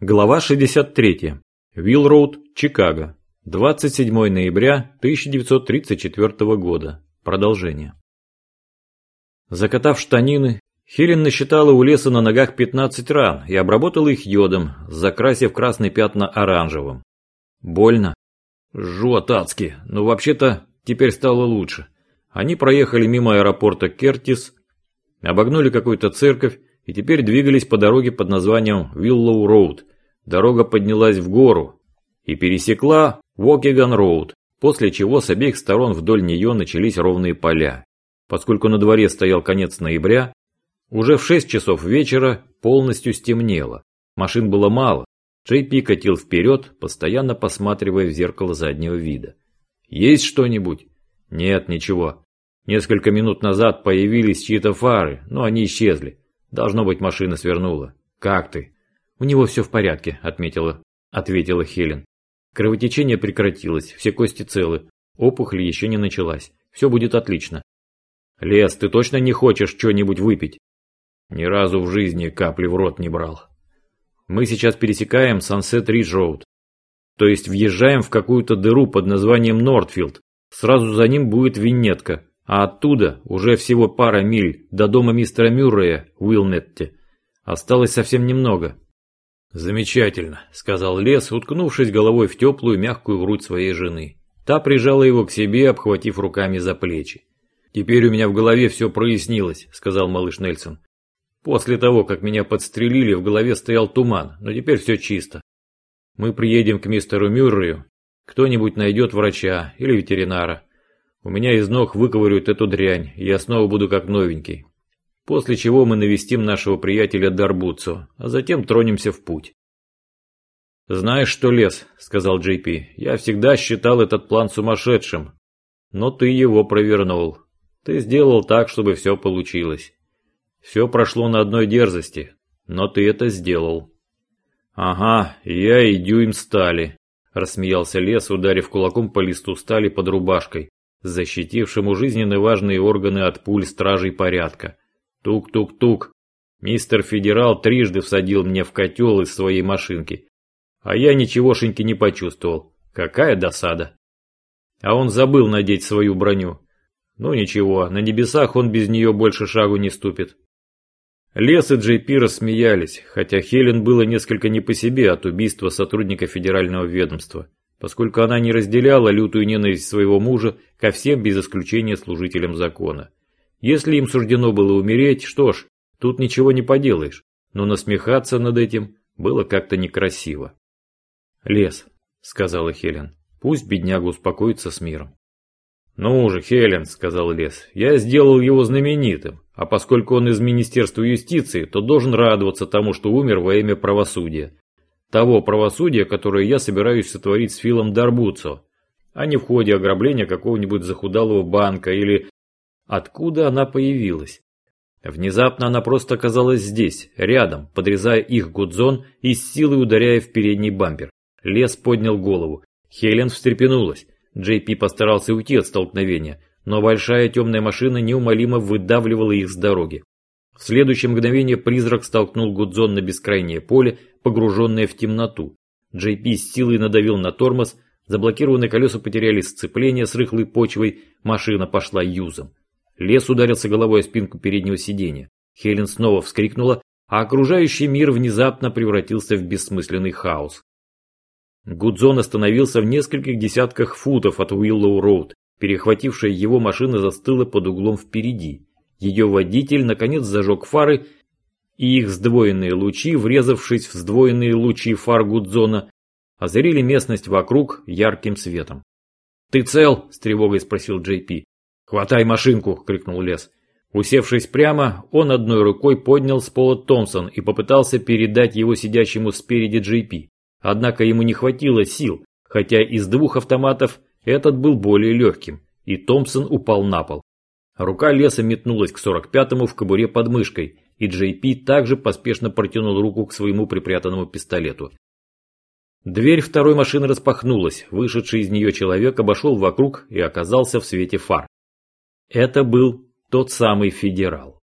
Глава 63. Вилл-Роуд, Чикаго. 27 ноября 1934 года. Продолжение. Закатав штанины, Хелен насчитала у леса на ногах 15 ран и обработала их йодом, закрасив красные пятна оранжевым. Больно? Жжет адски, но вообще-то теперь стало лучше. Они проехали мимо аэропорта Кертис, обогнули какую-то церковь и теперь двигались по дороге под названием Виллоу Роуд. Дорога поднялась в гору и пересекла Вокиган Роуд, после чего с обеих сторон вдоль нее начались ровные поля. Поскольку на дворе стоял конец ноября, уже в 6 часов вечера полностью стемнело. Машин было мало. Джей Пи катил вперед, постоянно посматривая в зеркало заднего вида. «Есть что-нибудь?» «Нет, ничего. Несколько минут назад появились чьи-то фары, но они исчезли. Должно быть, машина свернула. Как ты? У него все в порядке, отметила, ответила Хелен. Кровотечение прекратилось, все кости целы. Опухоль еще не началась. Все будет отлично. Лес, ты точно не хочешь что-нибудь выпить? Ни разу в жизни капли в рот не брал. Мы сейчас пересекаем Sunset Ridge Road. То есть въезжаем в какую-то дыру под названием Нортфилд. Сразу за ним будет винетка а оттуда уже всего пара миль до дома мистера Мюррея в Уилнетте. Осталось совсем немного. «Замечательно», — сказал Лес, уткнувшись головой в теплую мягкую грудь своей жены. Та прижала его к себе, обхватив руками за плечи. «Теперь у меня в голове все прояснилось», — сказал малыш Нельсон. «После того, как меня подстрелили, в голове стоял туман, но теперь все чисто. Мы приедем к мистеру Мюррею, кто-нибудь найдет врача или ветеринара. У меня из ног выковыряют эту дрянь, и я снова буду как новенький. После чего мы навестим нашего приятеля Дарбуцу, а затем тронемся в путь. «Знаешь что, Лес», — сказал Джей Пи, — «я всегда считал этот план сумасшедшим. Но ты его провернул. Ты сделал так, чтобы все получилось. Все прошло на одной дерзости, но ты это сделал». «Ага, я и дюйм стали», — рассмеялся Лес, ударив кулаком по листу стали под рубашкой защитившему жизненно важные органы от пуль стражей порядка. Тук-тук-тук. Мистер Федерал трижды всадил мне в котел из своей машинки. А я ничегошеньки не почувствовал. Какая досада. А он забыл надеть свою броню. Ну ничего, на небесах он без нее больше шагу не ступит. Лес и Джей Пи рассмеялись, хотя Хелен было несколько не по себе от убийства сотрудника федерального ведомства поскольку она не разделяла лютую ненависть своего мужа ко всем без исключения служителям закона. Если им суждено было умереть, что ж, тут ничего не поделаешь, но насмехаться над этим было как-то некрасиво. «Лес», — сказала Хелен, — «пусть бедняга успокоится с миром». «Ну же, Хелен», — сказал Лес, — «я сделал его знаменитым, а поскольку он из Министерства юстиции, то должен радоваться тому, что умер во имя правосудия. Того правосудия, которое я собираюсь сотворить с Филом Дарбуцо, а не в ходе ограбления какого-нибудь захудалого банка или... Откуда она появилась? Внезапно она просто оказалась здесь, рядом, подрезая их гудзон и с силой ударяя в передний бампер. Лес поднял голову. Хелен встрепенулась. Джей Пи постарался уйти от столкновения, но большая темная машина неумолимо выдавливала их с дороги. В следующее мгновение призрак столкнул Гудзон на бескрайнее поле, погруженное в темноту. Джей Пи с силой надавил на тормоз, заблокированные колеса потеряли сцепление с рыхлой почвой, машина пошла юзом. Лес ударился головой о спинку переднего сиденья. Хелен снова вскрикнула, а окружающий мир внезапно превратился в бессмысленный хаос. Гудзон остановился в нескольких десятках футов от Уиллоу-Роуд. Перехватившая его машина застыла под углом впереди. Ее водитель наконец зажег фары, и их сдвоенные лучи, врезавшись в сдвоенные лучи фар Гудзона, озарили местность вокруг ярким светом. «Ты цел?» – с тревогой спросил Джей Пи. «Хватай машинку!» – крикнул Лес. Усевшись прямо, он одной рукой поднял с пола Томпсон и попытался передать его сидящему спереди Джей Пи. Однако ему не хватило сил, хотя из двух автоматов этот был более легким, и Томпсон упал на пол. Рука леса метнулась к 45-му в кобуре под мышкой, и Джей Пи также поспешно протянул руку к своему припрятанному пистолету. Дверь второй машины распахнулась, вышедший из нее человек обошел вокруг и оказался в свете фар. Это был тот самый федерал.